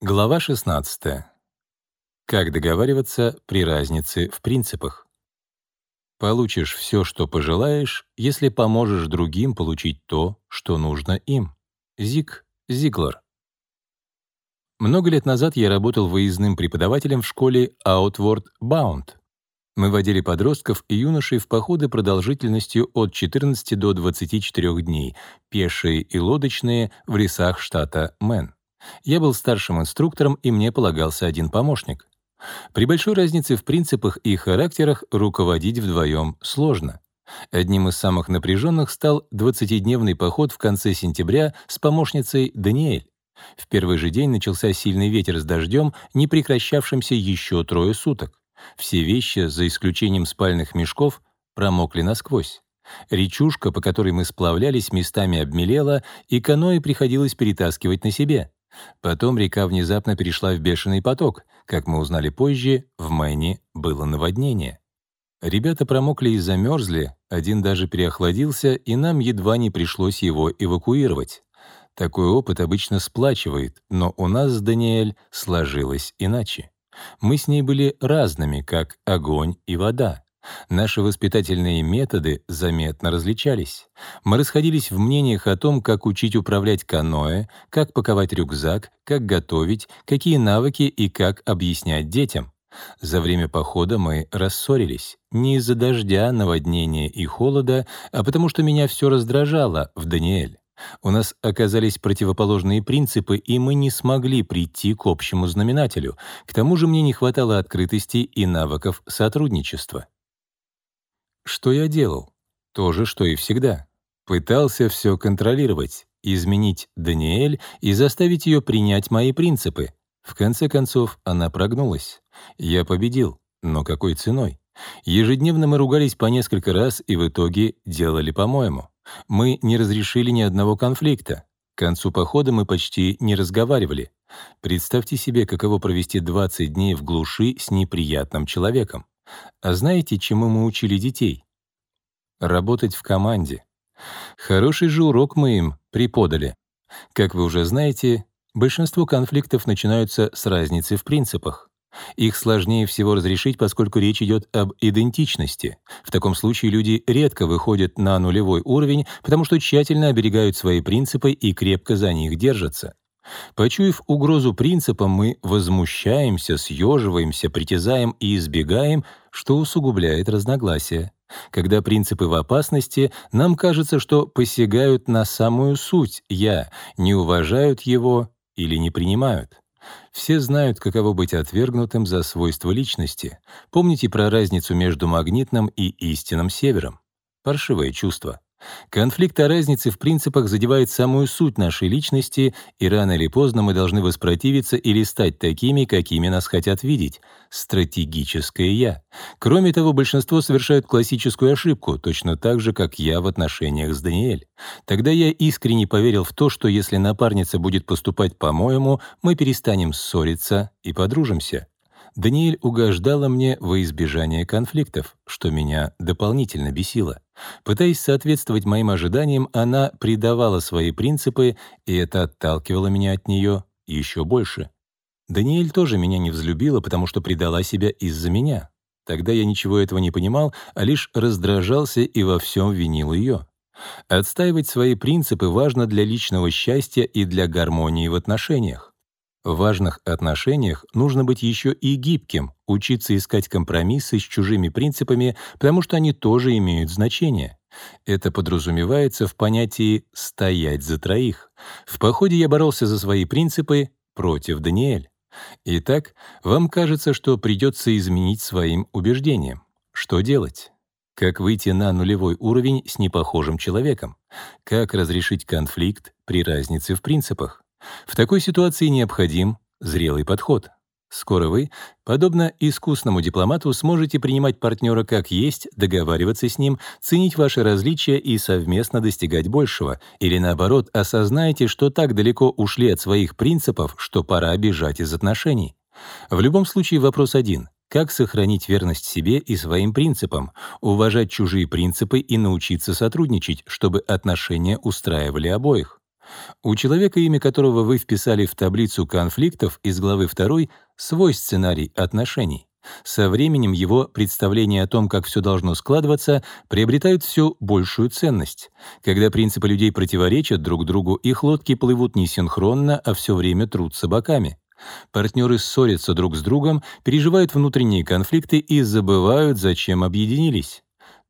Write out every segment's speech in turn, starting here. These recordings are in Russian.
Глава 16. Как договариваться при разнице в принципах? Получишь все, что пожелаешь, если поможешь другим получить то, что нужно им. Зиг Зиглар. Много лет назад я работал выездным преподавателем в школе Outward Bound. Мы водили подростков и юношей в походы продолжительностью от 14 до 24 дней, пешие и лодочные, в лесах штата Мэн. Я был старшим инструктором, и мне полагался один помощник. При большой разнице в принципах и характерах руководить вдвоем сложно. Одним из самых напряженных стал 20-дневный поход в конце сентября с помощницей Даниэль. В первый же день начался сильный ветер с дождем, не прекращавшимся еще трое суток. Все вещи, за исключением спальных мешков, промокли насквозь. Речушка, по которой мы сплавлялись, местами обмелела, и каноэ приходилось перетаскивать на себе. Потом река внезапно перешла в бешеный поток. Как мы узнали позже, в Мэне было наводнение. Ребята промокли и замерзли, один даже переохладился, и нам едва не пришлось его эвакуировать. Такой опыт обычно сплачивает, но у нас с Даниэль сложилось иначе. Мы с ней были разными, как огонь и вода. Наши воспитательные методы заметно различались. Мы расходились в мнениях о том, как учить управлять каноэ, как паковать рюкзак, как готовить, какие навыки и как объяснять детям. За время похода мы рассорились. Не из-за дождя, наводнения и холода, а потому что меня все раздражало в Даниэль. У нас оказались противоположные принципы, и мы не смогли прийти к общему знаменателю. К тому же мне не хватало открытости и навыков сотрудничества. Что я делал? То же, что и всегда. Пытался все контролировать, изменить Даниэль и заставить ее принять мои принципы. В конце концов, она прогнулась. Я победил, но какой ценой? Ежедневно мы ругались по несколько раз и в итоге делали по-моему. Мы не разрешили ни одного конфликта. К концу похода мы почти не разговаривали. Представьте себе, каково провести 20 дней в глуши с неприятным человеком. А знаете, чему мы учили детей? Работать в команде. Хороший же урок мы им преподали. Как вы уже знаете, большинство конфликтов начинаются с разницы в принципах. Их сложнее всего разрешить, поскольку речь идет об идентичности. В таком случае люди редко выходят на нулевой уровень, потому что тщательно оберегают свои принципы и крепко за них держатся. Почуяв угрозу принципам, мы возмущаемся, съеживаемся, притязаем и избегаем, что усугубляет разногласия. Когда принципы в опасности, нам кажется, что посягают на самую суть «я», не уважают его или не принимают. Все знают, каково быть отвергнутым за свойства личности. Помните про разницу между магнитным и истинным севером? Паршивое чувство. Конфликт о разнице в принципах задевает самую суть нашей личности, и рано или поздно мы должны воспротивиться или стать такими, какими нас хотят видеть — стратегическое «я». Кроме того, большинство совершают классическую ошибку, точно так же, как я в отношениях с Даниэль. Тогда я искренне поверил в то, что если напарница будет поступать по-моему, мы перестанем ссориться и подружимся. Даниэль угождала мне во избежание конфликтов, что меня дополнительно бесило. Пытаясь соответствовать моим ожиданиям, она предавала свои принципы, и это отталкивало меня от нее еще больше. Даниэль тоже меня не взлюбила, потому что предала себя из-за меня. Тогда я ничего этого не понимал, а лишь раздражался и во всем винил ее. Отстаивать свои принципы важно для личного счастья и для гармонии в отношениях. В важных отношениях нужно быть еще и гибким, учиться искать компромиссы с чужими принципами, потому что они тоже имеют значение. Это подразумевается в понятии «стоять за троих». В походе я боролся за свои принципы против Даниэль. Итак, вам кажется, что придется изменить своим убеждениям. Что делать? Как выйти на нулевой уровень с непохожим человеком? Как разрешить конфликт при разнице в принципах? В такой ситуации необходим зрелый подход. Скоро вы, подобно искусному дипломату, сможете принимать партнера как есть, договариваться с ним, ценить ваши различия и совместно достигать большего. Или наоборот, осознаете, что так далеко ушли от своих принципов, что пора бежать из отношений. В любом случае вопрос один — как сохранить верность себе и своим принципам, уважать чужие принципы и научиться сотрудничать, чтобы отношения устраивали обоих? У человека, имя которого вы вписали в таблицу конфликтов из главы 2, свой сценарий отношений. Со временем его представления о том, как все должно складываться, приобретают все большую ценность. Когда принципы людей противоречат друг другу, их лодки плывут не синхронно, а все время трутся боками. Партнеры ссорятся друг с другом, переживают внутренние конфликты и забывают, зачем объединились.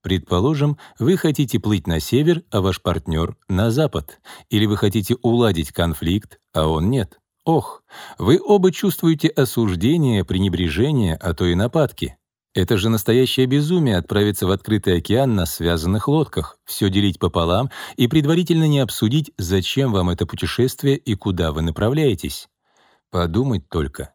Предположим, вы хотите плыть на север, а ваш партнер — на запад. Или вы хотите уладить конфликт, а он нет. Ох, вы оба чувствуете осуждение, пренебрежение, а то и нападки. Это же настоящее безумие отправиться в открытый океан на связанных лодках, все делить пополам и предварительно не обсудить, зачем вам это путешествие и куда вы направляетесь. Подумать только.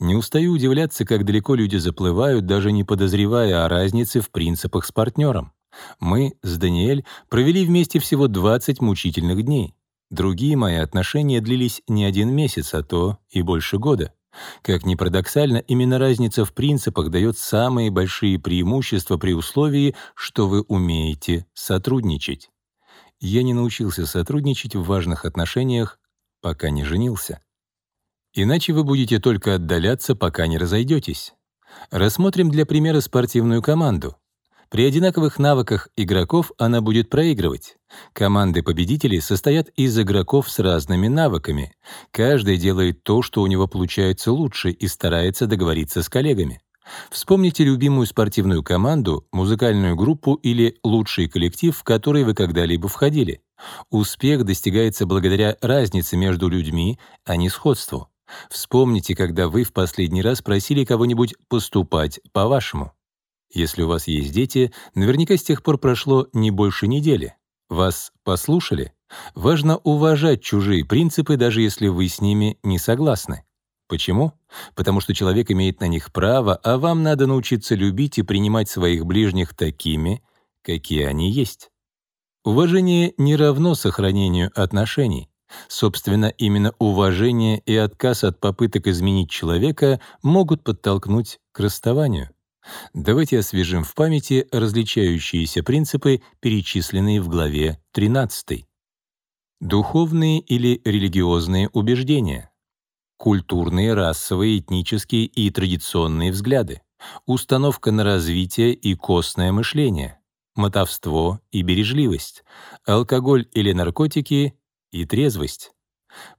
Не устаю удивляться, как далеко люди заплывают, даже не подозревая о разнице в принципах с партнером. Мы с Даниэль провели вместе всего 20 мучительных дней. Другие мои отношения длились не один месяц, а то и больше года. Как ни парадоксально, именно разница в принципах дает самые большие преимущества при условии, что вы умеете сотрудничать. Я не научился сотрудничать в важных отношениях, пока не женился. Иначе вы будете только отдаляться, пока не разойдетесь. Рассмотрим для примера спортивную команду. При одинаковых навыках игроков она будет проигрывать. Команды победителей состоят из игроков с разными навыками. Каждый делает то, что у него получается лучше, и старается договориться с коллегами. Вспомните любимую спортивную команду, музыкальную группу или лучший коллектив, в который вы когда-либо входили. Успех достигается благодаря разнице между людьми, а не сходству. Вспомните, когда вы в последний раз просили кого-нибудь поступать по-вашему. Если у вас есть дети, наверняка с тех пор прошло не больше недели. Вас послушали? Важно уважать чужие принципы, даже если вы с ними не согласны. Почему? Потому что человек имеет на них право, а вам надо научиться любить и принимать своих ближних такими, какие они есть. Уважение не равно сохранению отношений. Собственно, именно уважение и отказ от попыток изменить человека могут подтолкнуть к расставанию. Давайте освежим в памяти различающиеся принципы, перечисленные в главе 13. Духовные или религиозные убеждения, культурные, расовые, этнические и традиционные взгляды, установка на развитие и костное мышление, мотовство и бережливость, алкоголь или наркотики и трезвость,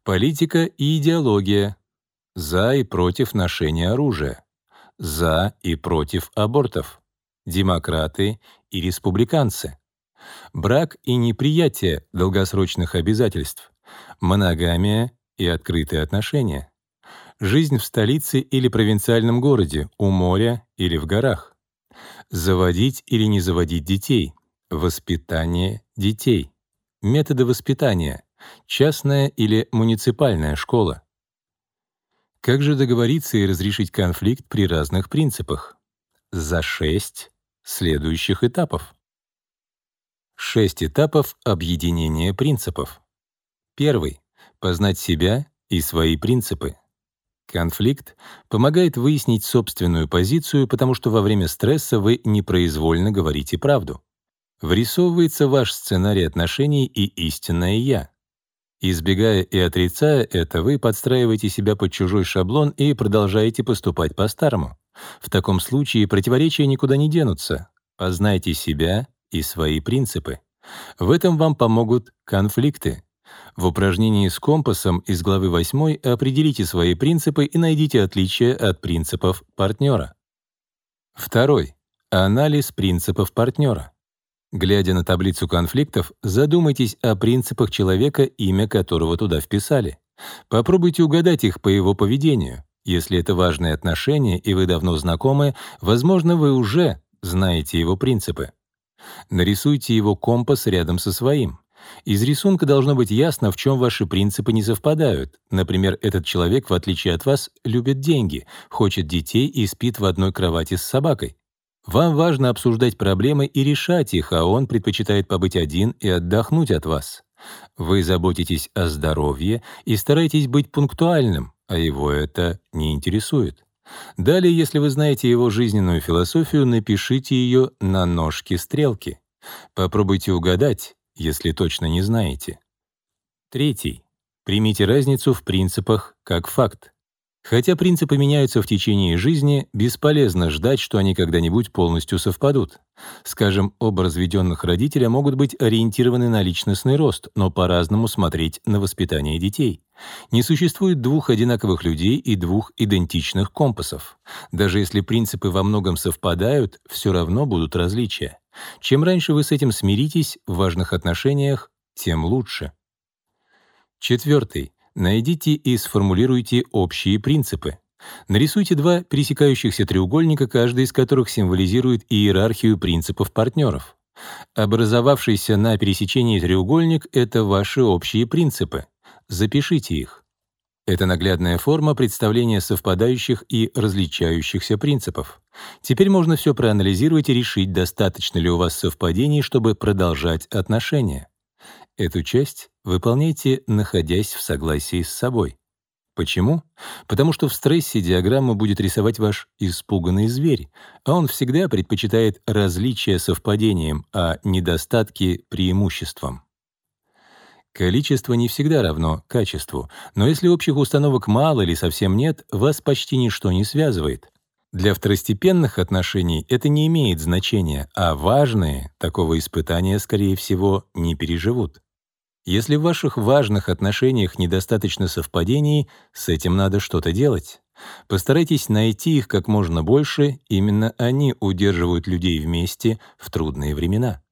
политика и идеология, за и против ношения оружия, за и против абортов, демократы и республиканцы, брак и неприятие долгосрочных обязательств, моногамия и открытые отношения, жизнь в столице или провинциальном городе, у моря или в горах, заводить или не заводить детей, воспитание детей, методы воспитания, частная или муниципальная школа, как же договориться и разрешить конфликт при разных принципах? За шесть следующих этапов. Шесть этапов объединения принципов. Первый — познать себя и свои принципы. Конфликт помогает выяснить собственную позицию, потому что во время стресса вы непроизвольно говорите правду. Врисовывается ваш сценарий отношений и истинное «я». Избегая и отрицая это, вы подстраиваете себя под чужой шаблон и продолжаете поступать по-старому. В таком случае противоречия никуда не денутся. Познайте себя и свои принципы. В этом вам помогут конфликты. В упражнении с компасом из главы 8 определите свои принципы и найдите отличия от принципов партнера. Второй. Анализ принципов партнера. Глядя на таблицу конфликтов, задумайтесь о принципах человека, имя которого туда вписали. Попробуйте угадать их по его поведению. Если это важные отношения и вы давно знакомы, возможно, вы уже знаете его принципы. Нарисуйте его компас рядом со своим. Из рисунка должно быть ясно, в чем ваши принципы не совпадают. Например, этот человек, в отличие от вас, любит деньги, хочет детей и спит в одной кровати с собакой. Вам важно обсуждать проблемы и решать их, а он предпочитает побыть один и отдохнуть от вас. Вы заботитесь о здоровье и стараетесь быть пунктуальным, а его это не интересует. Далее, если вы знаете его жизненную философию, напишите ее на ножке стрелки. Попробуйте угадать, если точно не знаете. Третий. Примите разницу в принципах как факт. Хотя принципы меняются в течение жизни, бесполезно ждать, что они когда-нибудь полностью совпадут. Скажем, оба разведенных родителя могут быть ориентированы на личностный рост, но по-разному смотреть на воспитание детей. Не существует двух одинаковых людей и двух идентичных компасов. Даже если принципы во многом совпадают, все равно будут различия. Чем раньше вы с этим смиритесь в важных отношениях, тем лучше. Четвертый. Найдите и сформулируйте общие принципы. Нарисуйте два пересекающихся треугольника, каждый из которых символизирует иерархию принципов партнеров. Образовавшийся на пересечении треугольник — это ваши общие принципы. Запишите их. Это наглядная форма представления совпадающих и различающихся принципов. Теперь можно все проанализировать и решить, достаточно ли у вас совпадений, чтобы продолжать отношения. Эту часть выполняйте, находясь в согласии с собой. Почему? Потому что в стрессе диаграмма будет рисовать ваш испуганный зверь, а он всегда предпочитает различия совпадением, а недостатки — преимуществом. Количество не всегда равно качеству, но если общих установок мало или совсем нет, вас почти ничто не связывает. Для второстепенных отношений это не имеет значения, а важные такого испытания, скорее всего, не переживут. Если в ваших важных отношениях недостаточно совпадений, с этим надо что-то делать. Постарайтесь найти их как можно больше, именно они удерживают людей вместе в трудные времена.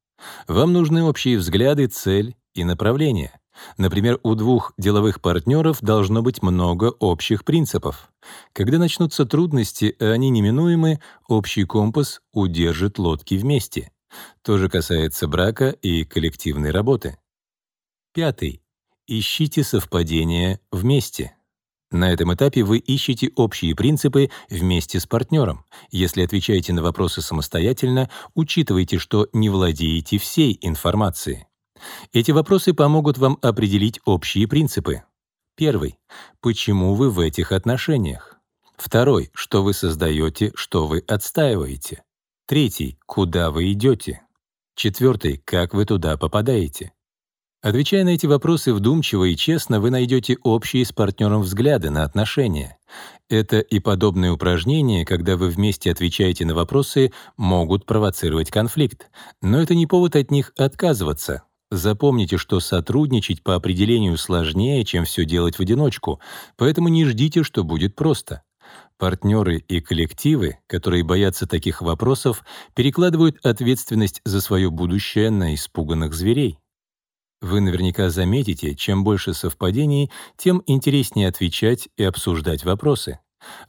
Вам нужны общие взгляды, цель и направление. Например, у двух деловых партнеров должно быть много общих принципов. Когда начнутся трудности, а они неминуемы, общий компас удержит лодки вместе. То же касается брака и коллективной работы. Пятый. Ищите совпадения вместе. На этом этапе вы ищете общие принципы вместе с партнером. Если отвечаете на вопросы самостоятельно, учитывайте, что не владеете всей информацией. Эти вопросы помогут вам определить общие принципы. Первый. Почему вы в этих отношениях? Второй. Что вы создаете, что вы отстаиваете? Третий. Куда вы идете? Четвертый. Как вы туда попадаете? Отвечая на эти вопросы вдумчиво и честно, вы найдете общие с партнером взгляды на отношения. Это и подобные упражнения, когда вы вместе отвечаете на вопросы, могут провоцировать конфликт. Но это не повод от них отказываться. Запомните, что сотрудничать по определению сложнее, чем все делать в одиночку, поэтому не ждите, что будет просто. Партнеры и коллективы, которые боятся таких вопросов, перекладывают ответственность за свое будущее на испуганных зверей. Вы наверняка заметите, чем больше совпадений, тем интереснее отвечать и обсуждать вопросы.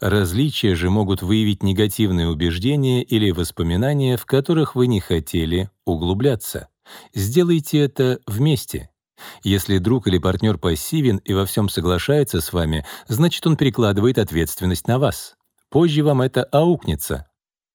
Различия же могут выявить негативные убеждения или воспоминания, в которых вы не хотели углубляться. Сделайте это вместе. Если друг или партнер пассивен и во всем соглашается с вами, значит, он перекладывает ответственность на вас. Позже вам это аукнется,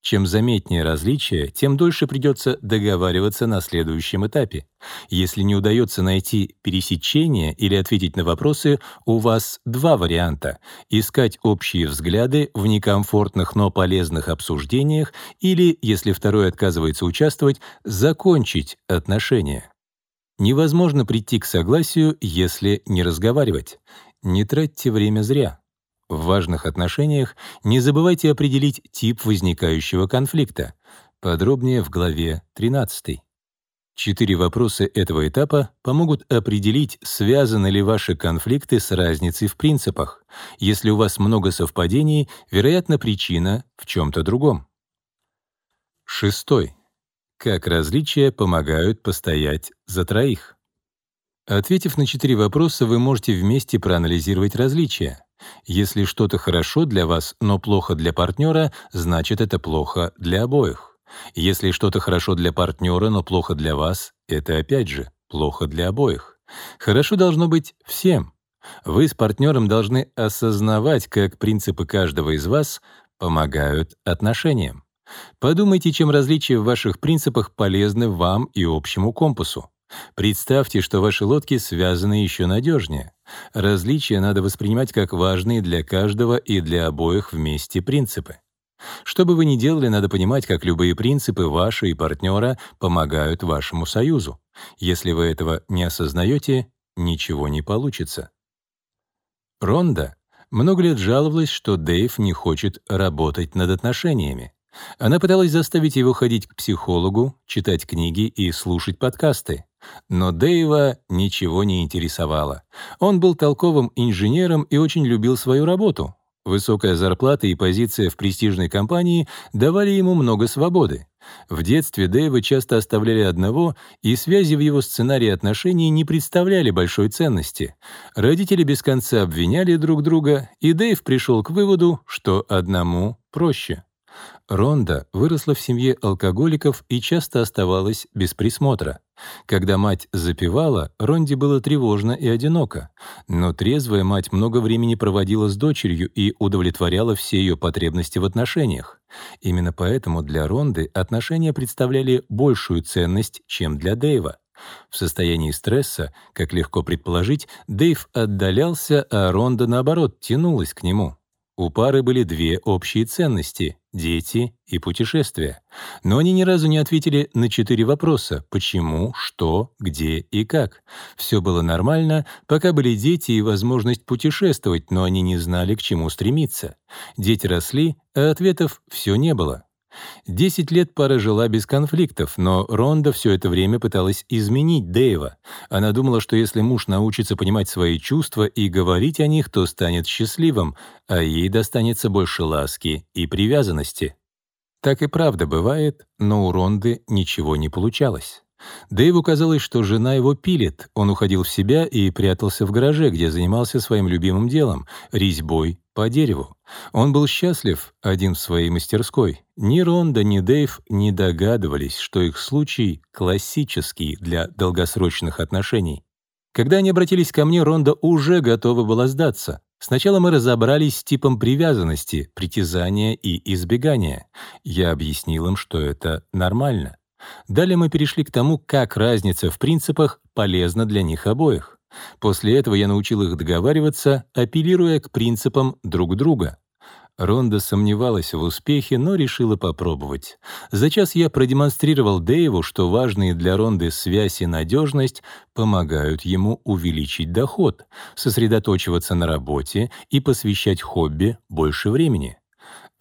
чем заметнее различие, тем дольше придется договариваться на следующем этапе. Если не удается найти пересечение или ответить на вопросы, у вас два варианта — искать общие взгляды в некомфортных, но полезных обсуждениях или, если второй отказывается участвовать, закончить отношения. Невозможно прийти к согласию, если не разговаривать. Не тратьте время зря. В важных отношениях не забывайте определить тип возникающего конфликта. Подробнее в главе 13. Четыре вопроса этого этапа помогут определить, связаны ли ваши конфликты с разницей в принципах. Если у вас много совпадений, вероятно, причина в чем-то другом. Шестой. Как различия помогают постоять за троих? Ответив на четыре вопроса, вы можете вместе проанализировать различия. Если что-то хорошо для вас, но плохо для партнера, значит, это плохо для обоих. Если что-то хорошо для партнера, но плохо для вас, это опять же плохо для обоих. Хорошо должно быть всем. Вы с партнером должны осознавать, как принципы каждого из вас помогают отношениям. Подумайте, чем различия в ваших принципах полезны вам и общему компасу. Представьте, что ваши лодки связаны еще надежнее. Различия надо воспринимать как важные для каждого и для обоих вместе принципы. Что бы вы ни делали, надо понимать, как любые принципы ваши и партнера помогают вашему союзу. Если вы этого не осознаете, ничего не получится. Ронда много лет жаловалась, что Дэйв не хочет работать над отношениями. Она пыталась заставить его ходить к психологу, читать книги и слушать подкасты. Но Дэйва ничего не интересовало. Он был толковым инженером и очень любил свою работу. Высокая зарплата и позиция в престижной компании давали ему много свободы. В детстве Дэйва часто оставляли одного, и связи в его сценарии отношений не представляли большой ценности. Родители без конца обвиняли друг друга, и Дэйв пришел к выводу, что одному проще. Ронда выросла в семье алкоголиков и часто оставалась без присмотра. Когда мать запивала, Ронде было тревожно и одиноко. Но трезвая мать много времени проводила с дочерью и удовлетворяла все ее потребности в отношениях. Именно поэтому для Ронды отношения представляли большую ценность, чем для Дэйва. В состоянии стресса, как легко предположить, Дэйв отдалялся, а Ронда, наоборот, тянулась к нему. У пары были две общие ценности — дети и путешествия. Но они ни разу не ответили на четыре вопроса — почему, что, где и как. Все было нормально, пока были дети и возможность путешествовать, но они не знали, к чему стремиться. Дети росли, а ответов все не было. Десять лет пара жила без конфликтов, но Ронда все это время пыталась изменить Дэйва. Она думала, что если муж научится понимать свои чувства и говорить о них, то станет счастливым, а ей достанется больше ласки и привязанности. Так и правда бывает, но у Ронды ничего не получалось. Дэйву казалось, что жена его пилит. Он уходил в себя и прятался в гараже, где занимался своим любимым делом — резьбой по дереву. Он был счастлив один в своей мастерской. Ни Ронда, ни Дэйв не догадывались, что их случай классический для долгосрочных отношений. Когда они обратились ко мне, Ронда уже готова была сдаться. Сначала мы разобрались с типом привязанности, притязания и избегания. Я объяснил им, что это нормально. Далее мы перешли к тому, как разница в принципах полезна для них обоих. После этого я научил их договариваться, апеллируя к принципам друг друга. Ронда сомневалась в успехе, но решила попробовать. За час я продемонстрировал Дэйву, что важные для Ронды связь и надежность помогают ему увеличить доход, сосредоточиваться на работе и посвящать хобби больше времени.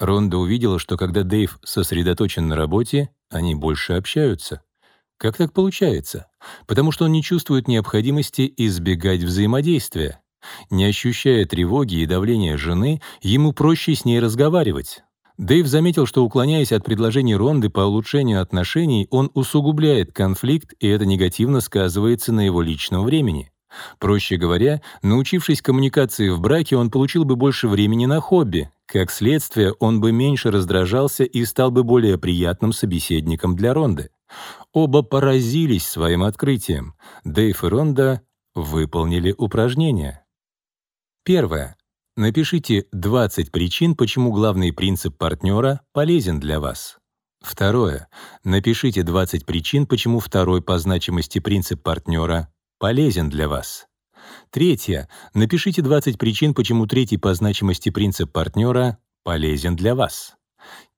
Ронда увидела, что когда Дэйв сосредоточен на работе, они больше общаются. Как так получается? Потому что он не чувствует необходимости избегать взаимодействия. Не ощущая тревоги и давления жены, ему проще с ней разговаривать. Дэйв заметил, что, уклоняясь от предложений Ронды по улучшению отношений, он усугубляет конфликт, и это негативно сказывается на его личном времени. Проще говоря, научившись коммуникации в браке, он получил бы больше времени на хобби. Как следствие, он бы меньше раздражался и стал бы более приятным собеседником для Ронды. Оба поразились своим открытием. Дэйв и Ронда выполнили упражнение. Первое. Напишите 20 причин, почему главный принцип партнера полезен для вас. Второе. Напишите 20 причин, почему второй по значимости принцип партнера полезен для вас. Третье. Напишите 20 причин, почему третий по значимости принцип партнера полезен для вас.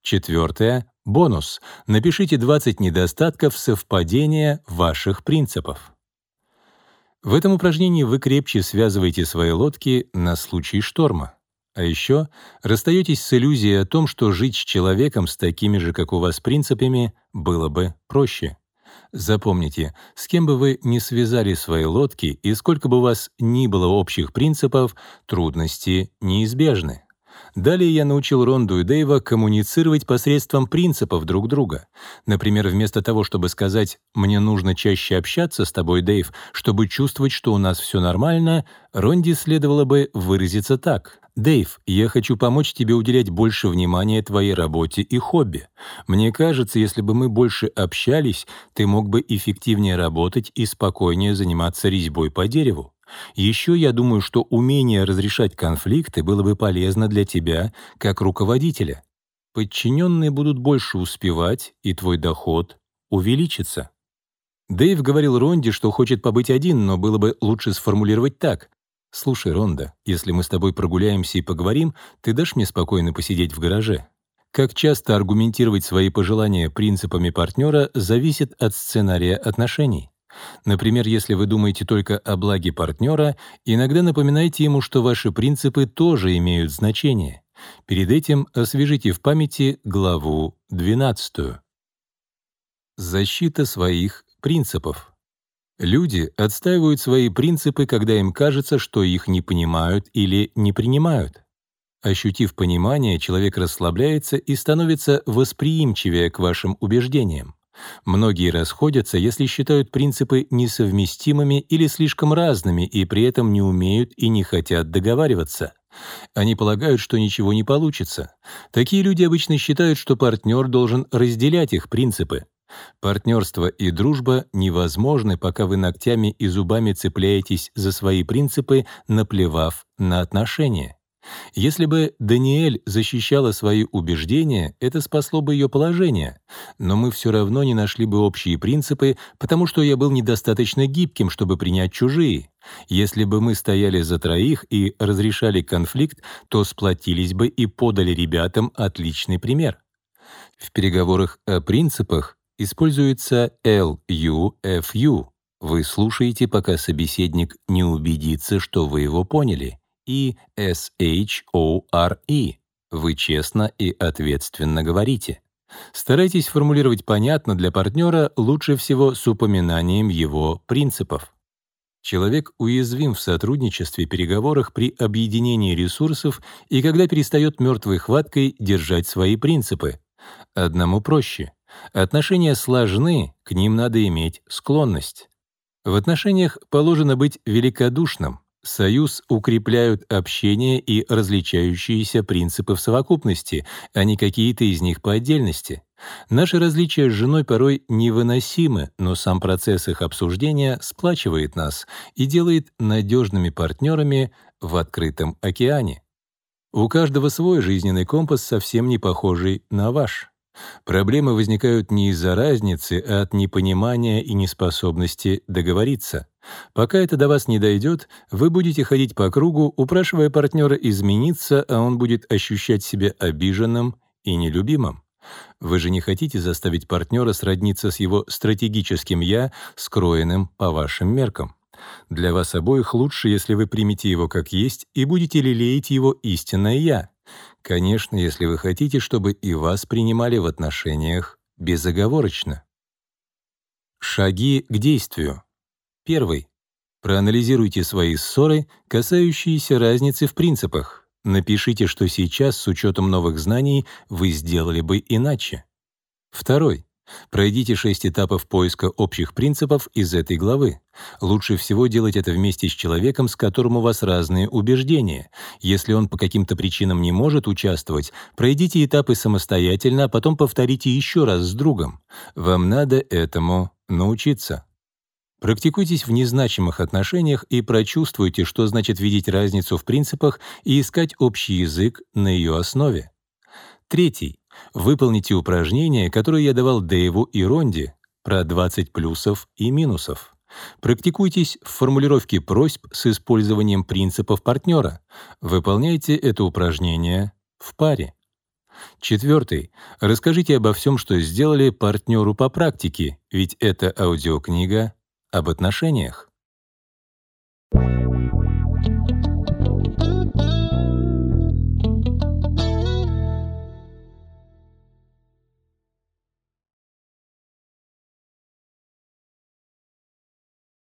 Четвертое. Бонус. Напишите 20 недостатков совпадения ваших принципов. В этом упражнении вы крепче связываете свои лодки на случай шторма. А еще расстаетесь с иллюзией о том, что жить с человеком с такими же, как у вас, принципами было бы проще. Запомните, с кем бы вы ни связали свои лодки и сколько бы у вас ни было общих принципов, трудности неизбежны. Далее я научил Ронду и Дэйва коммуницировать посредством принципов друг друга. Например, вместо того, чтобы сказать «мне нужно чаще общаться с тобой, Дэйв, чтобы чувствовать, что у нас все нормально», Ронди следовало бы выразиться так. «Дэйв, я хочу помочь тебе уделять больше внимания твоей работе и хобби. Мне кажется, если бы мы больше общались, ты мог бы эффективнее работать и спокойнее заниматься резьбой по дереву. Еще я думаю, что умение разрешать конфликты было бы полезно для тебя как руководителя. Подчиненные будут больше успевать, и твой доход увеличится. Дэйв говорил Ронде, что хочет побыть один, но было бы лучше сформулировать так. «Слушай, Ронда, если мы с тобой прогуляемся и поговорим, ты дашь мне спокойно посидеть в гараже?» Как часто аргументировать свои пожелания принципами партнера зависит от сценария отношений. Например, если вы думаете только о благе партнера, иногда напоминайте ему, что ваши принципы тоже имеют значение. Перед этим освежите в памяти главу 12. Защита своих принципов. Люди отстаивают свои принципы, когда им кажется, что их не понимают или не принимают. Ощутив понимание, человек расслабляется и становится восприимчивее к вашим убеждениям. Многие расходятся, если считают принципы несовместимыми или слишком разными и при этом не умеют и не хотят договариваться. Они полагают, что ничего не получится. Такие люди обычно считают, что партнер должен разделять их принципы. Партнерство и дружба невозможны, пока вы ногтями и зубами цепляетесь за свои принципы, наплевав на отношения. Если бы Даниэль защищала свои убеждения, это спасло бы ее положение. Но мы все равно не нашли бы общие принципы, потому что я был недостаточно гибким, чтобы принять чужие. Если бы мы стояли за троих и разрешали конфликт, то сплотились бы и подали ребятам отличный пример. В переговорах о принципах используется LU-FU. Вы слушаете, пока собеседник не убедится, что вы его поняли, и SHORE. Вы честно и ответственно говорите. Старайтесь формулировать понятно для партнера лучше всего с упоминанием его принципов. Человек уязвим в сотрудничестве, переговорах при объединении ресурсов и когда перестает мертвой хваткой держать свои принципы. Одному проще. Отношения сложны, к ним надо иметь склонность. В отношениях положено быть великодушным. Союз укрепляют общение и различающиеся принципы в совокупности, а не какие-то из них по отдельности. Наши различия с женой порой невыносимы, но сам процесс их обсуждения сплачивает нас и делает надежными партнерами в открытом океане. У каждого свой жизненный компас, совсем не похожий на ваш. Проблемы возникают не из-за разницы, а от непонимания и неспособности договориться. Пока это до вас не дойдет, вы будете ходить по кругу, упрашивая партнера измениться, а он будет ощущать себя обиженным и нелюбимым. Вы же не хотите заставить партнера сродниться с его стратегическим «я», скроенным по вашим меркам. Для вас обоих лучше, если вы примете его как есть и будете лелеять его истинное «я». Конечно, если вы хотите, чтобы и вас принимали в отношениях безоговорочно. Шаги к действию. Первый. Проанализируйте свои ссоры, касающиеся разницы в принципах. Напишите, что сейчас, с учетом новых знаний, вы сделали бы иначе. Второй. Пройдите шесть этапов поиска общих принципов из этой главы. Лучше всего делать это вместе с человеком, с которым у вас разные убеждения. Если он по каким-то причинам не может участвовать, пройдите этапы самостоятельно, а потом повторите еще раз с другом. Вам надо этому научиться. Практикуйтесь в незначимых отношениях и прочувствуйте, что значит видеть разницу в принципах и искать общий язык на ее основе. Третий. Выполните упражнение, которое я давал Дэйву и Ронди про 20 плюсов и минусов. Практикуйтесь в формулировке просьб с использованием принципов партнера. Выполняйте это упражнение в паре. Четвертый. Расскажите обо всем, что сделали партнеру по практике, ведь это аудиокнига об отношениях.